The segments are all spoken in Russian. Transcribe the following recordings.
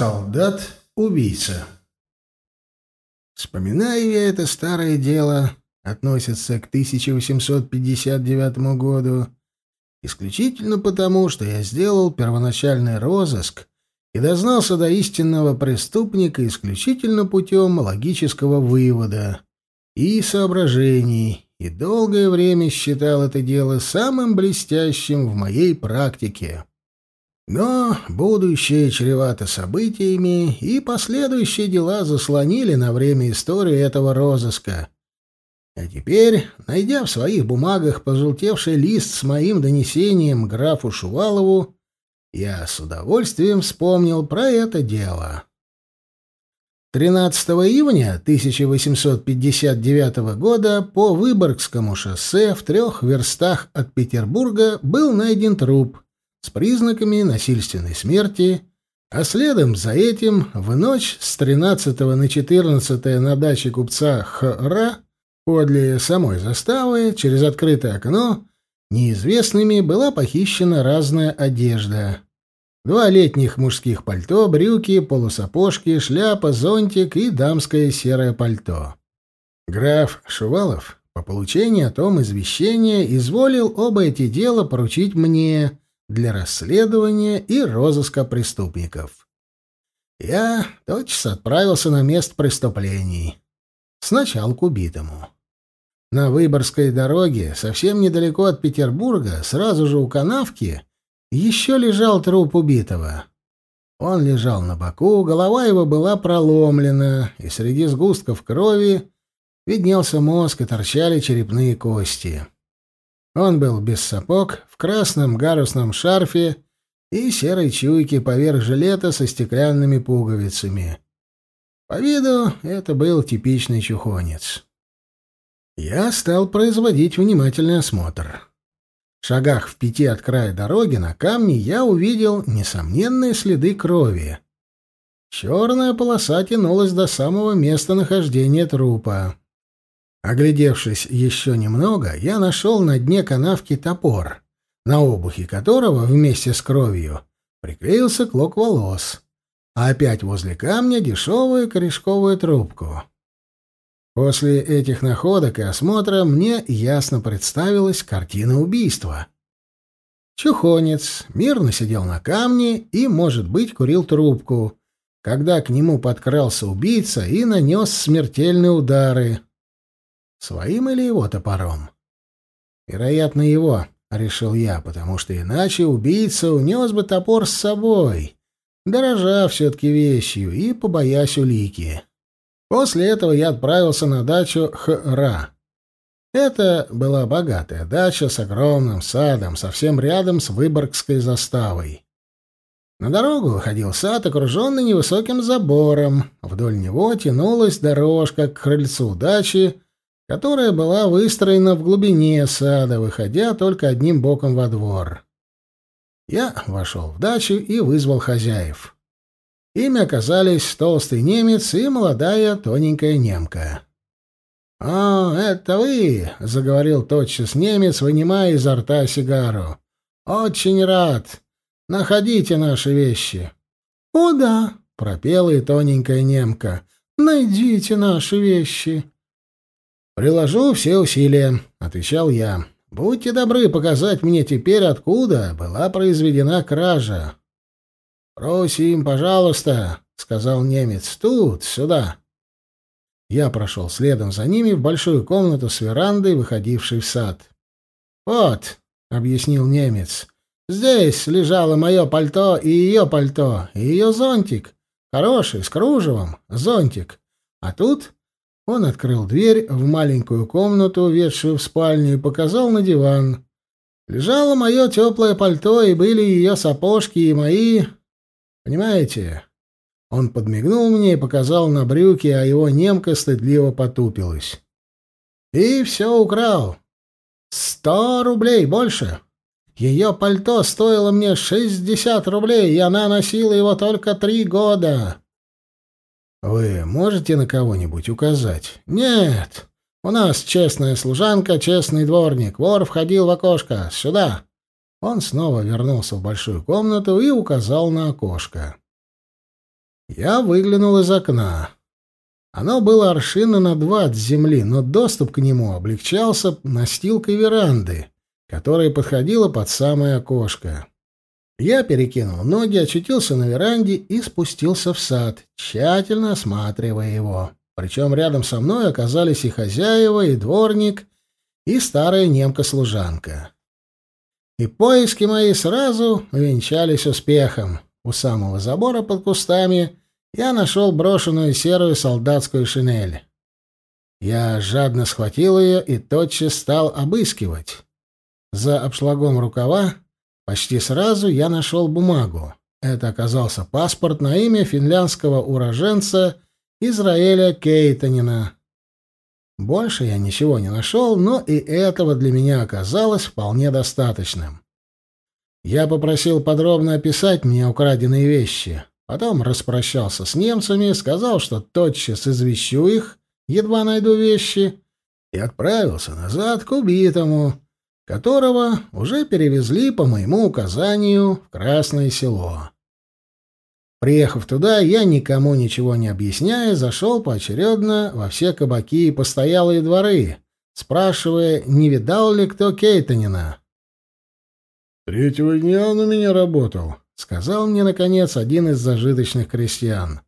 Солдат-убийца. Вспоминаю я это старое дело, относится к 1859 году, исключительно потому, что я сделал первоначальный розыск и дознался до истинного преступника исключительно путем логического вывода и соображений, и долгое время считал это дело самым блестящим в моей практике. Но будущее чревато событиями, и последующие дела заслонили на время историю этого розыска. А теперь, найдя в своих бумагах пожелтевший лист с моим донесением графу Шувалову, я с удовольствием вспомнил про это дело. 13 июня 1859 года по Выборгскому шоссе в трех верстах от Петербурга был найден труп — с признаками насильственной смерти, а следом за этим в ночь с 13 на 14 на даче купца Х.Р. подле самой заставы через открытое окно неизвестными была похищена разная одежда. Два летних мужских пальто, брюки, полусапожки, шляпа, зонтик и дамское серое пальто. Граф Шувалов по получении о том извещения изволил оба эти дела поручить мне, для расследования и розыска преступников. Я тотчас отправился на место преступлений. Сначала к убитому. На Выборгской дороге, совсем недалеко от Петербурга, сразу же у канавки, еще лежал труп убитого. Он лежал на боку, голова его была проломлена, и среди сгустков крови виднелся мозг и торчали черепные кости. Он был без сапог, в красном гарусном шарфе и серой чуйке поверх жилета со стеклянными пуговицами. По виду это был типичный чухонец. Я стал производить внимательный осмотр. В шагах в пяти от края дороги на камне я увидел несомненные следы крови. Черная полоса тянулась до самого места нахождения трупа. Оглядевшись еще немного, я нашел на дне канавки топор, на обухе которого вместе с кровью приклеился клок волос, а опять возле камня дешевую корешковую трубку. После этих находок и осмотра мне ясно представилась картина убийства. Чухонец мирно сидел на камне и, может быть, курил трубку, когда к нему подкрался убийца и нанес смертельные удары — Своим или его топором? Вероятно, его, — решил я, потому что иначе убийца унес бы топор с собой, дорожа все-таки вещью и побоясь улики. После этого я отправился на дачу Хра. Это была богатая дача с огромным садом, совсем рядом с Выборгской заставой. На дорогу выходил сад, окруженный невысоким забором. Вдоль него тянулась дорожка к крыльцу дачи, которая была выстроена в глубине сада, выходя только одним боком во двор. Я вошел в дачу и вызвал хозяев. Ими оказались толстый немец и молодая тоненькая немка. «А, это вы!» — заговорил тотчас немец, вынимая изо рта сигару. «Очень рад. Находите наши вещи». «О, да!» — пропела и тоненькая немка. «Найдите наши вещи». «Приложу все усилия», — отвечал я. «Будьте добры показать мне теперь, откуда была произведена кража». «Просим, пожалуйста», — сказал немец. «Тут, сюда». Я прошел следом за ними в большую комнату с верандой, выходившей в сад. «Вот», — объяснил немец, — «здесь лежало мое пальто и ее пальто, и ее зонтик. Хороший, с кружевом, зонтик. А тут он открыл дверь в маленькую комнату, ведшую в спальню, и показал на диван. Лежало мое теплое пальто, и были ее сапожки, и мои... Понимаете? Он подмигнул мне и показал на брюки, а его немка стыдливо потупилась. И все украл. Сто рублей больше. Ее пальто стоило мне шестьдесят рублей, и она носила его только три года. Вы можете на кого-нибудь указать? Нет. У нас честная служанка, честный дворник. Вор входил в окошко. Сюда. Он снова вернулся в большую комнату и указал на окошко. Я выглянул из окна. Оно было аршина на два от земли, но доступ к нему облегчался настилкой веранды, которая подходила под самое окошко. Я перекинул ноги, очутился на веранде и спустился в сад, тщательно осматривая его. Причем рядом со мной оказались и хозяева, и дворник, и старая немка-служанка. И поиски мои сразу венчались успехом. У самого забора под кустами я нашел брошенную серую солдатскую шинель. Я жадно схватил ее и тотчас стал обыскивать. За обшлагом рукава почти сразу я нашел бумагу. Это оказался паспорт на имя финляндского уроженца Израиля Кейтанина. Больше я ничего не нашел, но и этого для меня оказалось вполне достаточным. Я попросил подробно описать мне украденные вещи. Потом распрощался с немцами, сказал, что тотчас извещу их, едва найду вещи, и отправился назад к убитому, которого уже перевезли по моему указанию в Красное село. Приехав туда, я, никому ничего не объясняя, зашел поочередно во все кабаки и постоялые дворы, спрашивая, не видал ли кто Кейтанина. «Третьего дня он у меня работал», сказал мне, наконец, один из зажиточных крестьян.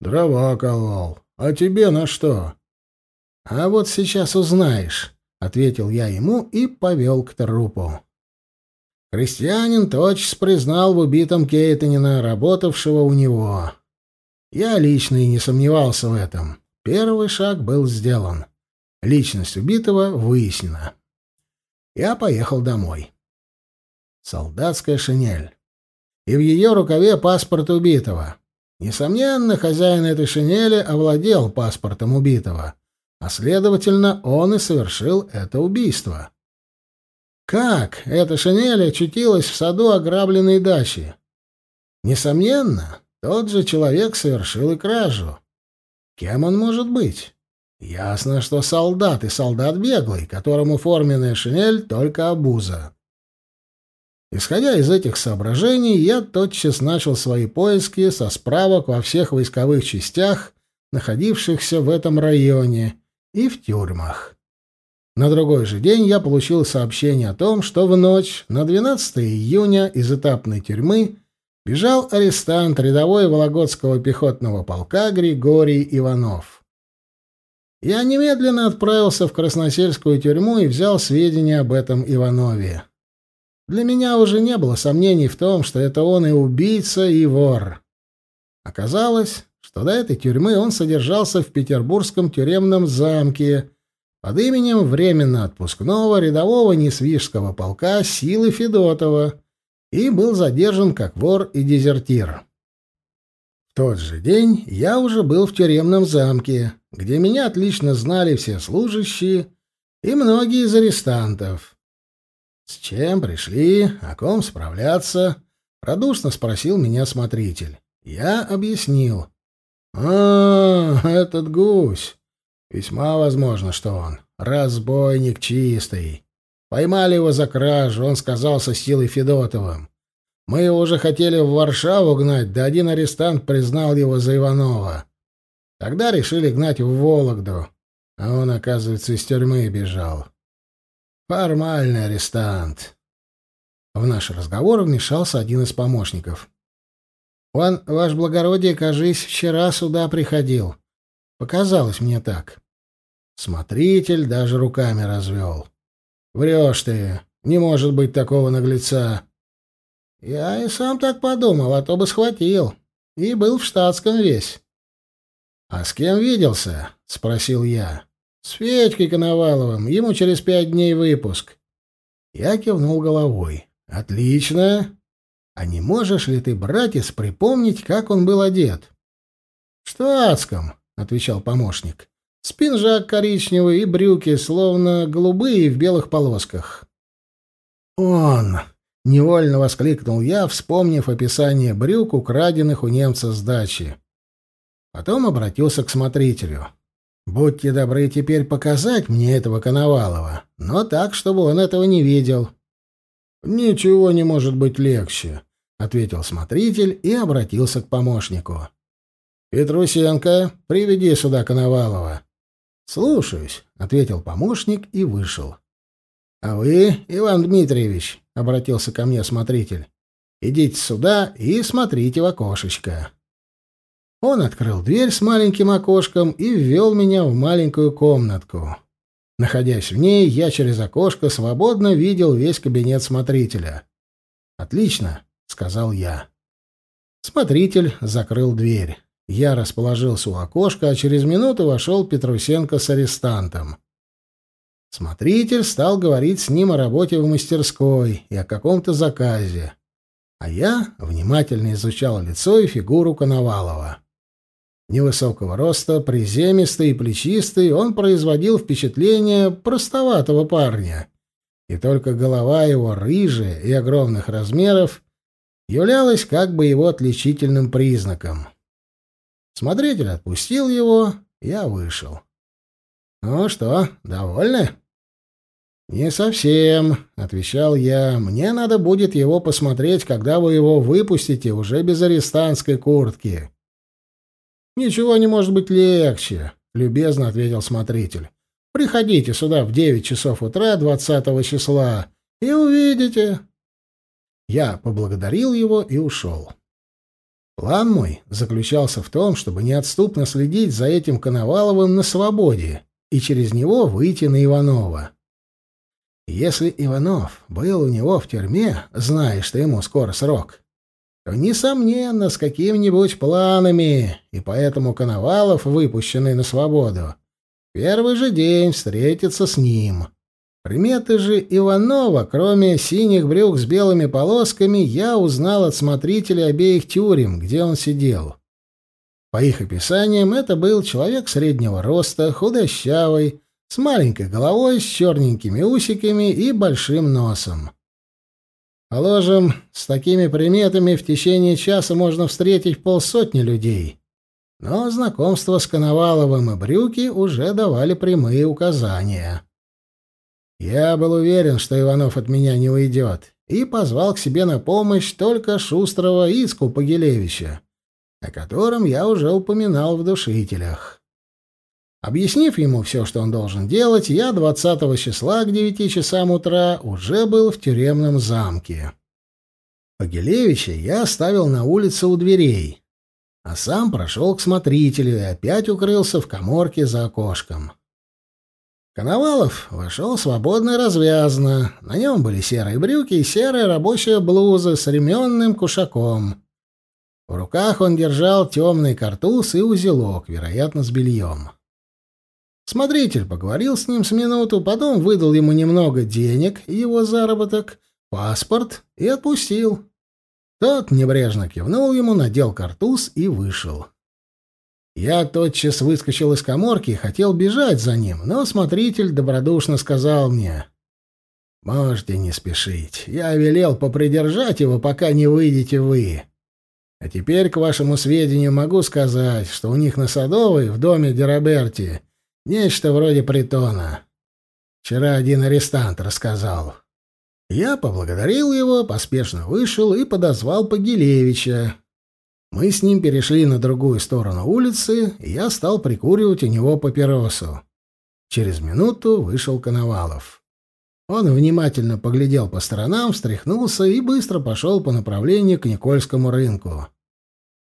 «Дрова колол. А тебе на что?» «А вот сейчас узнаешь», — ответил я ему и повел к трупу. Крестьянин тотчас признал в убитом Кейтанина, работавшего у него. Я лично и не сомневался в этом. Первый шаг был сделан. Личность убитого выяснена. Я поехал домой. Солдатская шинель и в ее рукаве паспорт убитого. Несомненно, хозяин этой шинели овладел паспортом убитого, а, следовательно, он и совершил это убийство. Как эта шинель очутилась в саду ограбленной дачи? Несомненно, тот же человек совершил и кражу. Кем он может быть? Ясно, что солдат и солдат беглый, которому форменная шинель только обуза. Исходя из этих соображений, я тотчас начал свои поиски со справок во всех войсковых частях, находившихся в этом районе, и в тюрьмах. На другой же день я получил сообщение о том, что в ночь на 12 июня из этапной тюрьмы бежал арестант рядовой Вологодского пехотного полка Григорий Иванов. Я немедленно отправился в Красносельскую тюрьму и взял сведения об этом Иванове. Для меня уже не было сомнений в том, что это он и убийца, и вор. Оказалось, что до этой тюрьмы он содержался в петербургском тюремном замке под именем временно отпускного рядового Несвижского полка Силы Федотова и был задержан как вор и дезертир. В тот же день я уже был в тюремном замке, где меня отлично знали все служащие и многие из арестантов. «С чем пришли? О ком справляться?» — радушно спросил меня смотритель. Я объяснил. «А, этот гусь. Весьма возможно, что он. Разбойник чистый. Поймали его за кражу, он сказался силой Федотовым. Мы его уже хотели в Варшаву гнать, да один арестант признал его за Иванова. Тогда решили гнать в Вологду, а он, оказывается, из тюрьмы бежал. Формальный арестант. В наш разговор вмешался один из помощников. Он, ваш благородие, кажись, вчера сюда приходил. Показалось мне так. Смотритель даже руками развел. Врешь ты. Не может быть такого наглеца. Я и сам так подумал, а то бы схватил. И был в штатском весь. — А с кем виделся? — спросил я. С Федькой Коноваловым. Ему через пять дней выпуск. Я кивнул головой. Отлично. А не можешь ли ты, братец, припомнить, как он был одет? В штатском, отвечал помощник. Спинжак коричневый и брюки, словно голубые в белых полосках. Он! Невольно воскликнул я, вспомнив описание брюк, украденных у немца с дачи. Потом обратился к смотрителю. Будьте добры теперь показать мне этого Коновалова, но так, чтобы он этого не видел. Ничего не может быть легче, ответил смотритель и обратился к помощнику. Петрусенко, приведи сюда Коновалова. Слушаюсь, ответил помощник и вышел. А вы, Иван Дмитриевич, обратился ко мне смотритель. Идите сюда и смотрите в окошечко. Он открыл дверь с маленьким окошком и ввел меня в маленькую комнатку. Находясь в ней, я через окошко свободно видел весь кабинет смотрителя. «Отлично», — сказал я. Смотритель закрыл дверь. Я расположился у окошка, а через минуту вошел Петрусенко с арестантом. Смотритель стал говорить с ним о работе в мастерской и о каком-то заказе, а я внимательно изучал лицо и фигуру Коновалова. Невысокого роста, приземистый и плечистый, он производил впечатление простоватого парня, и только голова его, рыжая и огромных размеров, являлась как бы его отличительным признаком. Смотритель отпустил его, я вышел. «Ну что, довольны?» «Не совсем», — отвечал я. «Мне надо будет его посмотреть, когда вы его выпустите, уже без арестантской куртки». «Ничего не может быть легче», — любезно ответил смотритель. «Приходите сюда в девять часов утра двадцатого числа и увидите». Я поблагодарил его и ушел. План мой заключался в том, чтобы неотступно следить за этим Коноваловым на свободе и через него выйти на Иванова. Если Иванов был у него в тюрьме, зная, что ему скоро срок, то, несомненно, с какими-нибудь планами, и поэтому Коновалов, выпущенный на свободу, первый же день встретится с ним. Приметы же Иванова, кроме синих брюк с белыми полосками, я узнал от смотрителя обеих тюрем, где он сидел. По их описаниям, это был человек среднего роста, худощавый, с маленькой головой, с черненькими усиками и большим носом. Положим, с такими приметами в течение часа можно встретить полсотни людей. Но знакомство с Коноваловым и Брюки уже давали прямые указания. Я был уверен, что Иванов от меня не уйдет, и позвал к себе на помощь только шустрого Иску Погилевича, о котором я уже упоминал в душителях. Объяснив ему все, что он должен делать, я 20 числа к 9 часам утра уже был в тюремном замке. Погилевича я оставил на улице у дверей, а сам прошел к смотрителю и опять укрылся в коморке за окошком. Коновалов вошел свободно и развязно. На нем были серые брюки и серая рабочая блуза с ременным кушаком. В руках он держал темный картуз и узелок, вероятно, с бельем. Смотритель поговорил с ним с минуту, потом выдал ему немного денег, его заработок, паспорт и отпустил. Тот небрежно кивнул ему, надел картуз и вышел. Я тотчас выскочил из коморки и хотел бежать за ним, но смотритель добродушно сказал мне, «Можете не спешить. Я велел попридержать его, пока не выйдете вы. А теперь, к вашему сведению, могу сказать, что у них на Садовой, в доме Дераберти, нечто вроде притона. Вчера один арестант рассказал». Я поблагодарил его, поспешно вышел и подозвал Погилевича, мы с ним перешли на другую сторону улицы, и я стал прикуривать у него папиросу. Через минуту вышел Коновалов. Он внимательно поглядел по сторонам, встряхнулся и быстро пошел по направлению к Никольскому рынку.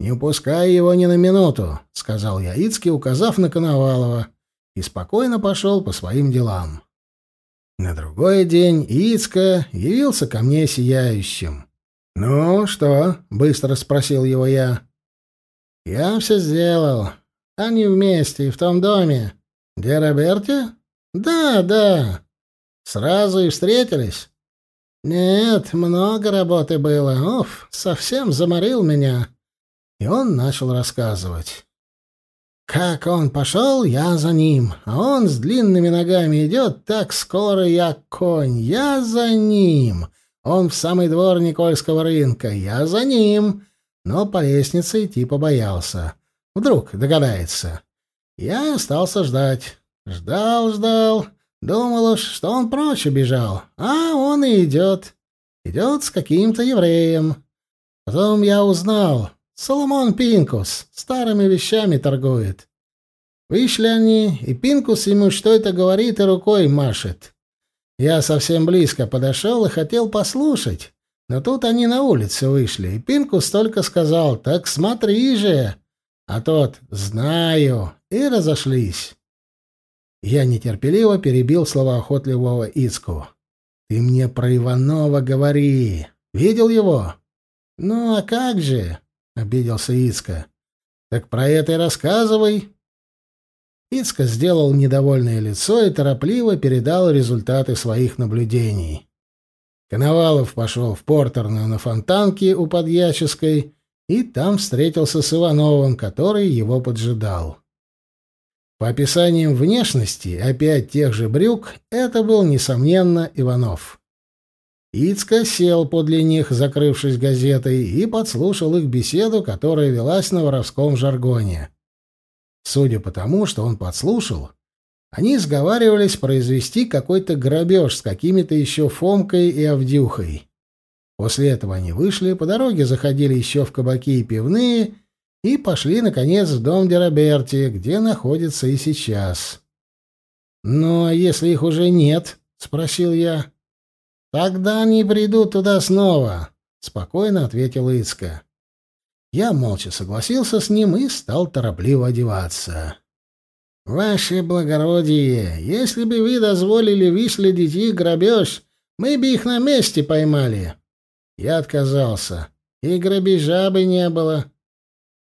«Не упускай его ни на минуту», — сказал я Ицке, указав на Коновалова, и спокойно пошел по своим делам. На другой день Ицка явился ко мне сияющим. «Ну, что?» — быстро спросил его я. «Я все сделал. Они вместе, в том доме. Где Роберти?» «Да, да. Сразу и встретились?» «Нет, много работы было. Уф, совсем заморил меня». И он начал рассказывать. Как он пошел, я за ним, а он с длинными ногами идет так скоро, я конь, я за ним. Он в самый двор Никольского рынка, я за ним, но по лестнице идти побоялся. Вдруг догадается. Я остался ждать. Ждал, ждал. Думал уж, что он прочь убежал. А он и идет. Идет с каким-то евреем. Потом я узнал. Соломон Пинкус старыми вещами торгует. Вышли они, и Пинкус ему что это говорит и рукой машет. Я совсем близко подошел и хотел послушать, но тут они на улице вышли, и Пинкус только сказал «Так смотри же!» А тот «Знаю!» и разошлись. Я нетерпеливо перебил слова охотливого Ицку. «Ты мне про Иванова говори. Видел его?» «Ну, а как же?» — обиделся Ицка. «Так про это и рассказывай». Ицка сделал недовольное лицо и торопливо передал результаты своих наблюдений. Коновалов пошел в портерную на фонтанке у Подьяческой и там встретился с Ивановым, который его поджидал. По описаниям внешности, опять тех же брюк, это был, несомненно, Иванов. Ицка сел подле них, закрывшись газетой, и подслушал их беседу, которая велась на воровском жаргоне. Судя по тому, что он подслушал, они сговаривались произвести какой-то грабеж с какими-то еще Фомкой и Авдюхой. После этого они вышли, по дороге заходили еще в кабаки и пивные и пошли, наконец, в дом Дероберти, где находится и сейчас. «Ну, а если их уже нет?» — спросил я. «Тогда они придут туда снова», — спокойно ответил Ицка. Я молча согласился с ним и стал торопливо одеваться. «Ваше благородие, если бы вы дозволили выследить их грабеж, мы бы их на месте поймали». Я отказался, и грабежа бы не было.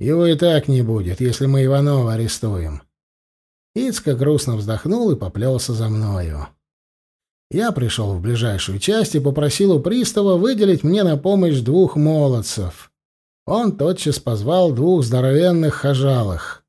Его и так не будет, если мы Иванова арестуем. Ицка грустно вздохнул и поплелся за мною. Я пришел в ближайшую часть и попросил у пристава выделить мне на помощь двух молодцев. Он тотчас позвал двух здоровенных хожалых.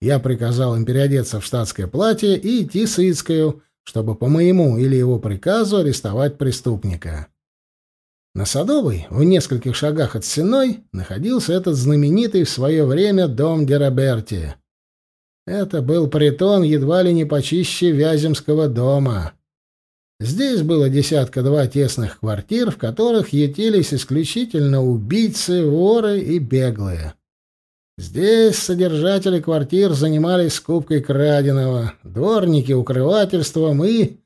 Я приказал им переодеться в штатское платье и идти с Ицкою, чтобы по моему или его приказу арестовать преступника. На Садовой, в нескольких шагах от Сеной, находился этот знаменитый в свое время дом Дераберти. Это был притон едва ли не почище Вяземского дома. Здесь было десятка-два тесных квартир, в которых ютились исключительно убийцы, воры и беглые. Здесь содержатели квартир занимались скупкой краденого, дворники — укрывательством и,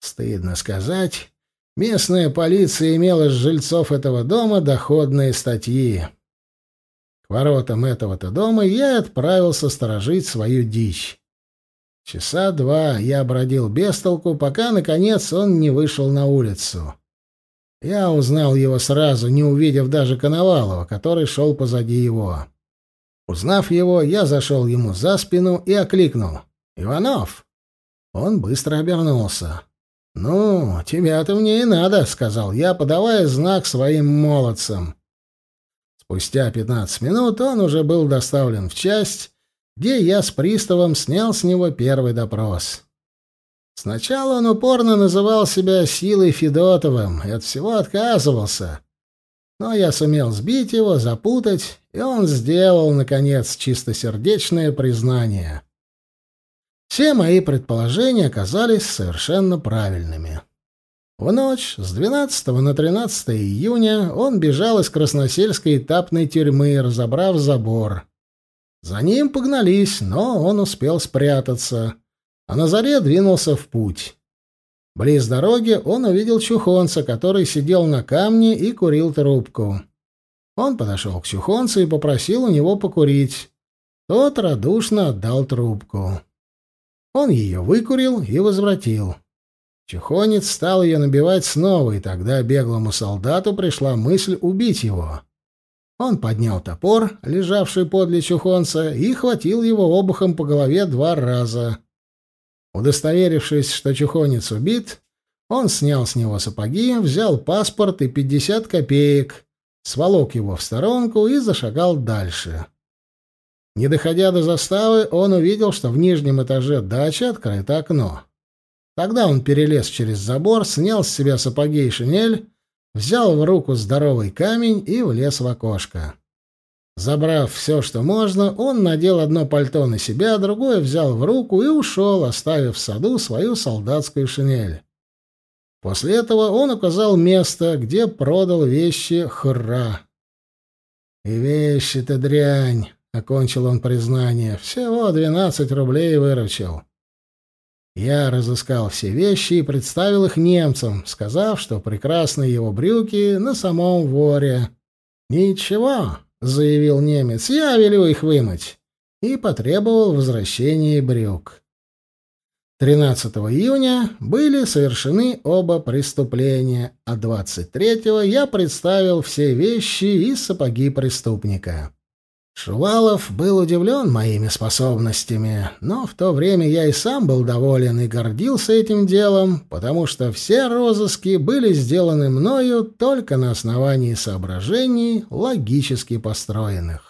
стыдно сказать, Местная полиция имела с жильцов этого дома доходные статьи. К воротам этого-то дома я отправился сторожить свою дичь. Часа два я бродил без толку, пока, наконец, он не вышел на улицу. Я узнал его сразу, не увидев даже Коновалова, который шел позади его. Узнав его, я зашел ему за спину и окликнул. «Иванов!» Он быстро обернулся. «Ну, тебя-то мне и надо», — сказал я, подавая знак своим молодцам. Спустя пятнадцать минут он уже был доставлен в часть, где я с приставом снял с него первый допрос. Сначала он упорно называл себя Силой Федотовым и от всего отказывался. Но я сумел сбить его, запутать, и он сделал, наконец, чистосердечное признание. Все мои предположения оказались совершенно правильными. В ночь с 12 на 13 июня он бежал из Красносельской этапной тюрьмы, разобрав забор. За ним погнались, но он успел спрятаться, а на заре двинулся в путь. Близ дороги он увидел чухонца, который сидел на камне и курил трубку. Он подошел к чухонцу и попросил у него покурить. Тот радушно отдал трубку. Он ее выкурил и возвратил. Чухонец стал ее набивать снова, и тогда беглому солдату пришла мысль убить его. Он поднял топор, лежавший подле чухонца, и хватил его обухом по голове два раза. Удостоверившись, что чухонец убит, он снял с него сапоги, взял паспорт и пятьдесят копеек, сволок его в сторонку и зашагал дальше. Не доходя до заставы, он увидел, что в нижнем этаже дачи открыто окно. Тогда он перелез через забор, снял с себя сапоги и шинель, взял в руку здоровый камень и влез в окошко. Забрав все, что можно, он надел одно пальто на себя, другое взял в руку и ушел, оставив в саду свою солдатскую шинель. После этого он указал место, где продал вещи Хра. И вещи-то дрянь, — окончил он признание. Всего двенадцать рублей выручил. Я разыскал все вещи и представил их немцам, сказав, что прекрасные его брюки на самом воре. «Ничего», — заявил немец, — «я велю их вымыть», и потребовал возвращения брюк. 13 июня были совершены оба преступления, а 23-го я представил все вещи и сапоги преступника. Шувалов был удивлен моими способностями, но в то время я и сам был доволен и гордился этим делом, потому что все розыски были сделаны мною только на основании соображений, логически построенных.